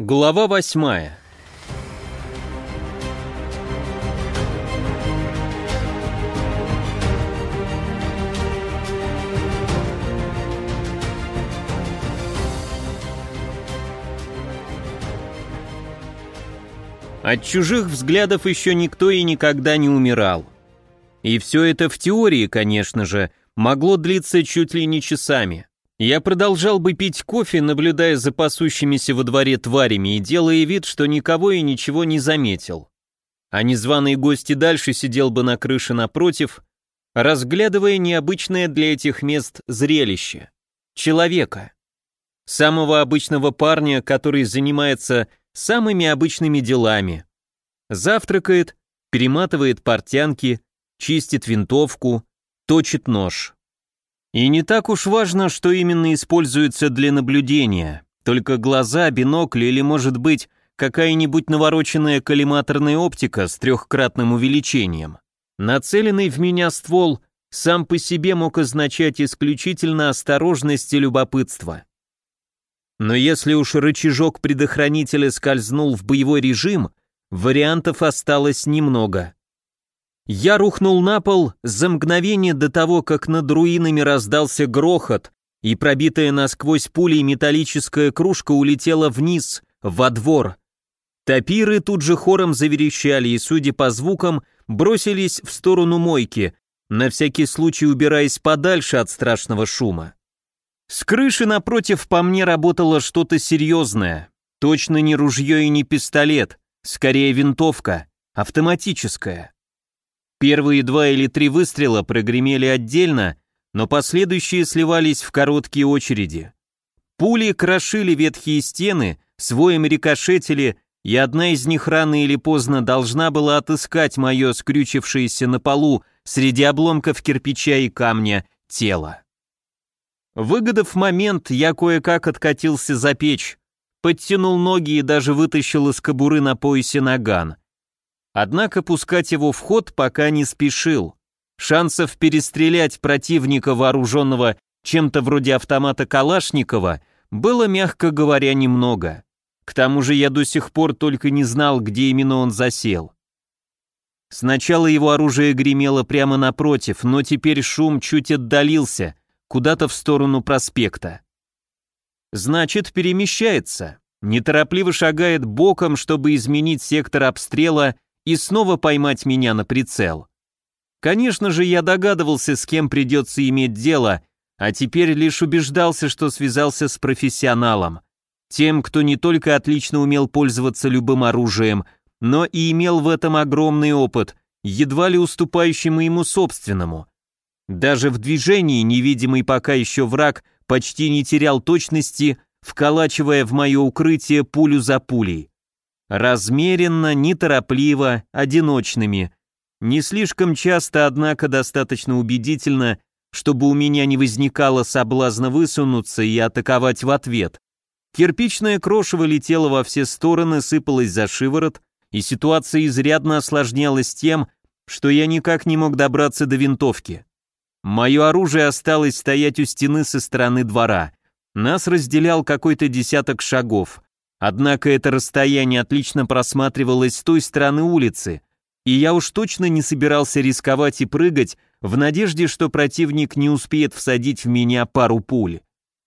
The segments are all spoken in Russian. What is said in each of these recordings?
Глава восьмая От чужих взглядов еще никто и никогда не умирал. И все это в теории, конечно же, могло длиться чуть ли не часами. Я продолжал бы пить кофе, наблюдая за пасущимися во дворе тварями и делая вид, что никого и ничего не заметил. А незваный гость и дальше сидел бы на крыше напротив, разглядывая необычное для этих мест зрелище. Человека. Самого обычного парня, который занимается самыми обычными делами. Завтракает, перематывает портянки, чистит винтовку, точит нож. И не так уж важно, что именно используется для наблюдения, только глаза, бинокль или, может быть, какая-нибудь навороченная коллиматорная оптика с трехкратным увеличением. Нацеленный в меня ствол сам по себе мог означать исключительно осторожность и любопытство. Но если уж рычажок предохранителя скользнул в боевой режим, вариантов осталось немного. Я рухнул на пол за мгновение до того, как над руинами раздался грохот, и пробитая насквозь пулей металлическая кружка улетела вниз, во двор. Тапиры тут же хором заверещали и, судя по звукам, бросились в сторону мойки, на всякий случай убираясь подальше от страшного шума. С крыши напротив по мне работало что-то серьезное. Точно не ружье и не пистолет, скорее винтовка, автоматическая. Первые два или три выстрела прогремели отдельно, но последующие сливались в короткие очереди. Пули крошили ветхие стены, своим рикошетили, и одна из них рано или поздно должна была отыскать мое скрючившееся на полу среди обломков кирпича и камня тело. Выгодав момент, я кое-как откатился за печь, подтянул ноги и даже вытащил из кобуры на поясе наган — Однако пускать его в ход пока не спешил. Шансов перестрелять противника, вооруженного чем-то вроде автомата Калашникова, было, мягко говоря, немного. К тому же я до сих пор только не знал, где именно он засел. Сначала его оружие гремело прямо напротив, но теперь шум чуть отдалился, куда-то в сторону проспекта. Значит, перемещается. Неторопливо шагает боком, чтобы изменить сектор обстрела и снова поймать меня на прицел. Конечно же, я догадывался, с кем придется иметь дело, а теперь лишь убеждался, что связался с профессионалом. Тем, кто не только отлично умел пользоваться любым оружием, но и имел в этом огромный опыт, едва ли уступающий моему собственному. Даже в движении невидимый пока еще враг почти не терял точности, вколачивая в мое укрытие пулю за пулей. Размеренно, неторопливо, одиночными. Не слишком часто, однако достаточно убедительно, чтобы у меня не возникало соблазна высунуться и атаковать в ответ. Кирпичное крошево летело во все стороны, сыпалось за шиворот, и ситуация изрядно осложнялась тем, что я никак не мог добраться до винтовки. Мое оружие осталось стоять у стены со стороны двора. Нас разделял какой-то десяток шагов. Однако это расстояние отлично просматривалось с той стороны улицы, и я уж точно не собирался рисковать и прыгать в надежде, что противник не успеет всадить в меня пару пуль.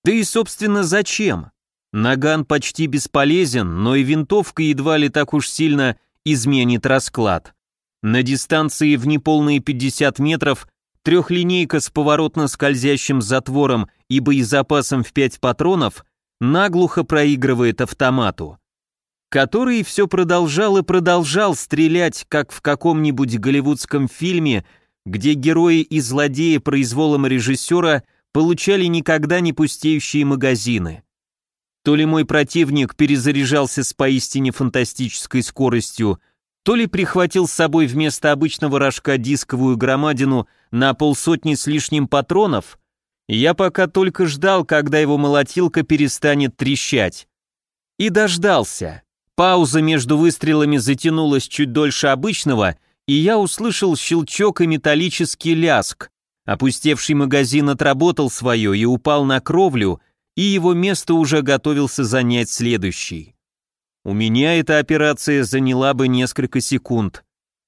Да и, собственно, зачем? Наган почти бесполезен, но и винтовка едва ли так уж сильно изменит расклад. На дистанции в неполные 50 метров трехлинейка с поворотно скользящим затвором и боезапасом в 5 патронов наглухо проигрывает автомату, который все продолжал и продолжал стрелять, как в каком-нибудь голливудском фильме, где герои и злодеи произволом режиссера получали никогда не пустеющие магазины. То ли мой противник перезаряжался с поистине фантастической скоростью, то ли прихватил с собой вместо обычного рожка дисковую громадину на полсотни с лишним патронов, я пока только ждал, когда его молотилка перестанет трещать. И дождался. Пауза между выстрелами затянулась чуть дольше обычного, и я услышал щелчок и металлический ляск. Опустевший магазин отработал свое и упал на кровлю, и его место уже готовился занять следующий. У меня эта операция заняла бы несколько секунд.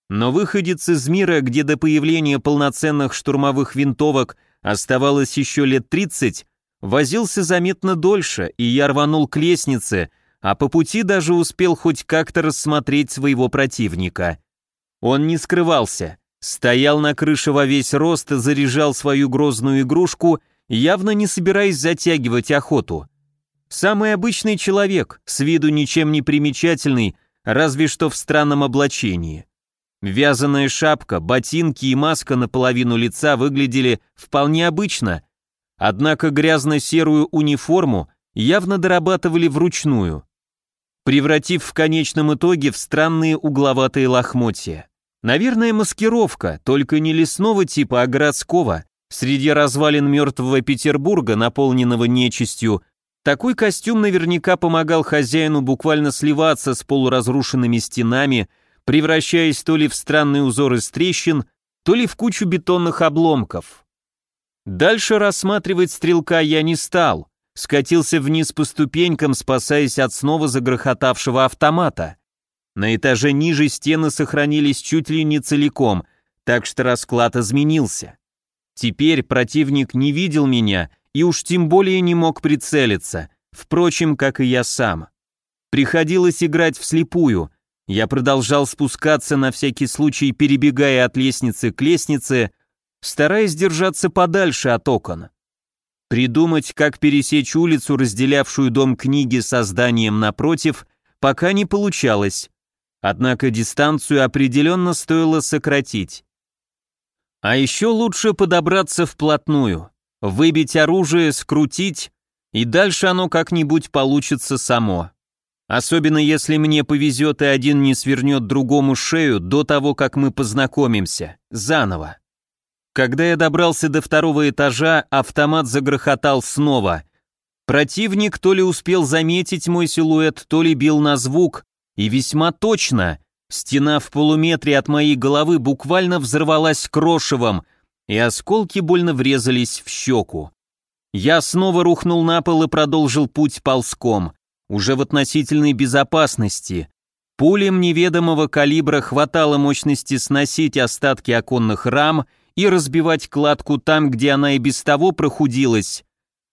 Но выходец из мира, где до появления полноценных штурмовых винтовок оставалось еще лет 30, возился заметно дольше, и я рванул к лестнице, а по пути даже успел хоть как-то рассмотреть своего противника. Он не скрывался, стоял на крыше во весь рост заряжал свою грозную игрушку, явно не собираясь затягивать охоту. Самый обычный человек, с виду ничем не примечательный, разве что в странном облачении. Вязаная шапка, ботинки и маска наполовину лица выглядели вполне обычно, однако грязно-серую униформу явно дорабатывали вручную, превратив в конечном итоге в странные угловатые лохмотья. Наверное, маскировка, только не лесного типа, а городского. Среди развалин мертвого Петербурга, наполненного нечистью, такой костюм наверняка помогал хозяину буквально сливаться с полуразрушенными стенами, превращаясь то ли в странный узор из трещин, то ли в кучу бетонных обломков. Дальше рассматривать стрелка я не стал, скатился вниз по ступенькам, спасаясь от снова загрохотавшего автомата. На этаже ниже стены сохранились чуть ли не целиком, так что расклад изменился. Теперь противник не видел меня и уж тем более не мог прицелиться, впрочем, как и я сам. Приходилось играть вслепую. Я продолжал спускаться на всякий случай, перебегая от лестницы к лестнице, стараясь держаться подальше от окон. Придумать, как пересечь улицу, разделявшую дом книги со зданием напротив, пока не получалось. Однако дистанцию определенно стоило сократить. А еще лучше подобраться вплотную выбить оружие, скрутить, и дальше оно как-нибудь получится само. Особенно если мне повезет и один не свернет другому шею до того, как мы познакомимся, заново. Когда я добрался до второго этажа, автомат загрохотал снова. Противник то ли успел заметить мой силуэт, то ли бил на звук, и весьма точно. Стена в полуметре от моей головы буквально взорвалась крошевом, и осколки больно врезались в щеку. Я снова рухнул на пол и продолжил путь ползком, уже в относительной безопасности. Пулям неведомого калибра хватало мощности сносить остатки оконных рам и разбивать кладку там, где она и без того прохудилась.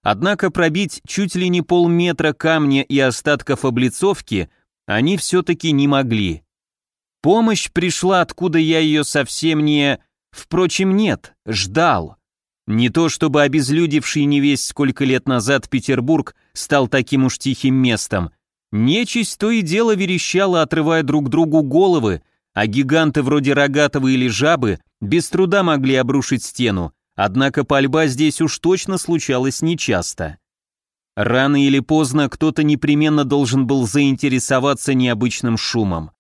Однако пробить чуть ли не полметра камня и остатков облицовки они все-таки не могли. Помощь пришла, откуда я ее совсем не... Впрочем, нет, ждал. Не то чтобы обезлюдевший не весь сколько лет назад Петербург стал таким уж тихим местом. Нечисть то и дело верещала, отрывая друг другу головы, а гиганты вроде Рогатого или Жабы без труда могли обрушить стену, однако пальба здесь уж точно случалась нечасто. Рано или поздно кто-то непременно должен был заинтересоваться необычным шумом.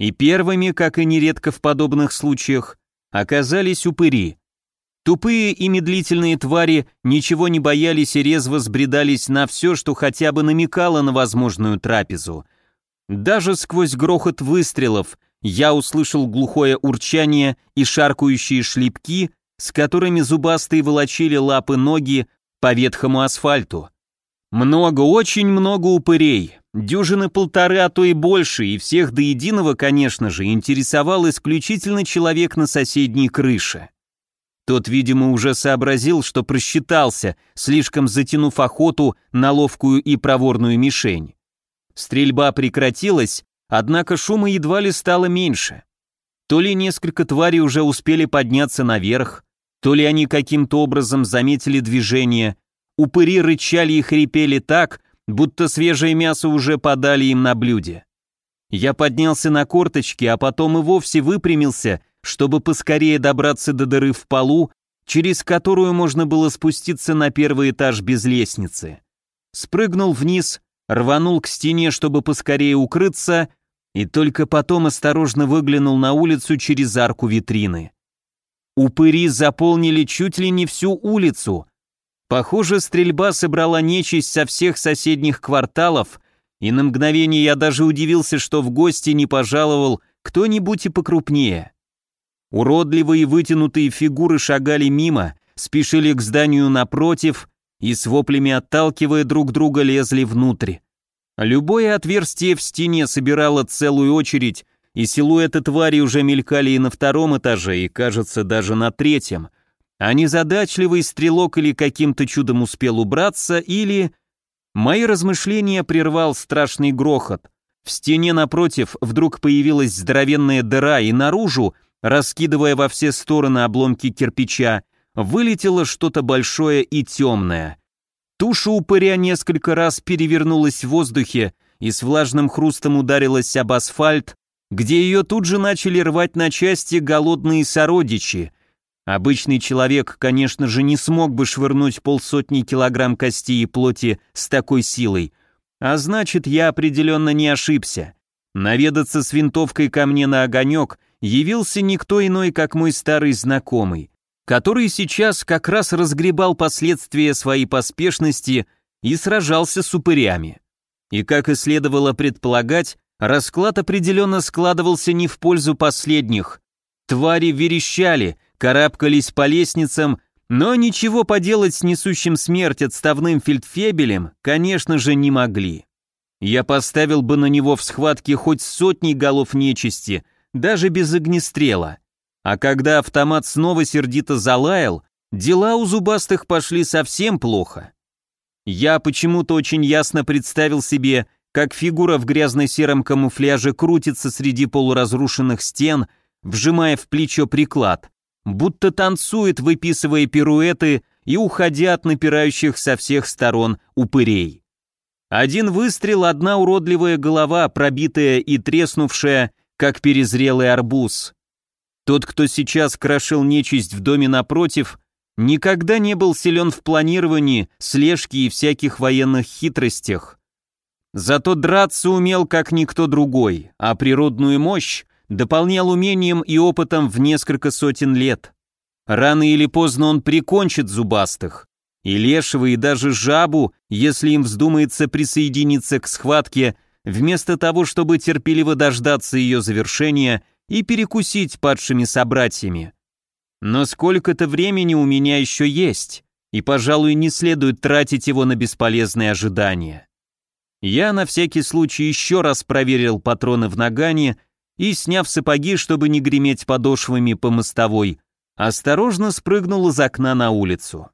И первыми, как и нередко в подобных случаях, оказались упыри. Тупые и медлительные твари ничего не боялись и резво сбредались на все, что хотя бы намекало на возможную трапезу. Даже сквозь грохот выстрелов я услышал глухое урчание и шаркающие шлепки, с которыми зубастые волочили лапы ноги по ветхому асфальту. Много, очень много упырей, Дюжины полторы, а то и больше, и всех до единого, конечно же, интересовал исключительно человек на соседней крыше. Тот, видимо, уже сообразил, что просчитался, слишком затянув охоту на ловкую и проворную мишень. Стрельба прекратилась, однако шума едва ли стало меньше. То ли несколько тварей уже успели подняться наверх, то ли они каким-то образом заметили движение, упыри рычали и хрипели так, будто свежее мясо уже подали им на блюде. Я поднялся на корточки, а потом и вовсе выпрямился, чтобы поскорее добраться до дыры в полу, через которую можно было спуститься на первый этаж без лестницы. Спрыгнул вниз, рванул к стене, чтобы поскорее укрыться, и только потом осторожно выглянул на улицу через арку витрины. Упыри заполнили чуть ли не всю улицу, Похоже, стрельба собрала нечисть со всех соседних кварталов, и на мгновение я даже удивился, что в гости не пожаловал кто-нибудь и покрупнее. Уродливые вытянутые фигуры шагали мимо, спешили к зданию напротив и с воплями отталкивая друг друга лезли внутрь. Любое отверстие в стене собирало целую очередь, и силуэты твари уже мелькали и на втором этаже, и, кажется, даже на третьем. А незадачливый стрелок или каким-то чудом успел убраться, или... Мои размышления прервал страшный грохот. В стене напротив вдруг появилась здоровенная дыра, и наружу, раскидывая во все стороны обломки кирпича, вылетело что-то большое и темное. Туша упыря несколько раз перевернулась в воздухе и с влажным хрустом ударилась об асфальт, где ее тут же начали рвать на части голодные сородичи. Обычный человек, конечно же, не смог бы швырнуть полсотни килограмм кости и плоти с такой силой, а значит, я определенно не ошибся. Наведаться с винтовкой ко мне на огонек явился никто иной, как мой старый знакомый, который сейчас как раз разгребал последствия своей поспешности и сражался с упырями. И как и следовало предполагать, расклад определенно складывался не в пользу последних. Твари верещали, карабкались по лестницам, но ничего поделать с несущим смерть отставным фельдфебелем, конечно же, не могли. Я поставил бы на него в схватке хоть сотни голов нечисти, даже без огнестрела. А когда автомат снова сердито залаял, дела у зубастых пошли совсем плохо. Я почему-то очень ясно представил себе, как фигура в грязно-сером камуфляже крутится среди полуразрушенных стен, вжимая в плечо приклад, будто танцует, выписывая пируэты и уходя от напирающих со всех сторон упырей. Один выстрел, одна уродливая голова, пробитая и треснувшая, как перезрелый арбуз. Тот, кто сейчас крошил нечисть в доме напротив, никогда не был силен в планировании, слежке и всяких военных хитростях. Зато драться умел как никто другой, а природную мощь дополнял умением и опытом в несколько сотен лет. Рано или поздно он прикончит зубастых. И лешего, и даже жабу, если им вздумается присоединиться к схватке, вместо того, чтобы терпеливо дождаться ее завершения и перекусить падшими собратьями. Но сколько-то времени у меня еще есть, и, пожалуй, не следует тратить его на бесполезные ожидания. Я на всякий случай еще раз проверил патроны в нагане и, сняв сапоги, чтобы не греметь подошвами по мостовой, осторожно спрыгнул из окна на улицу.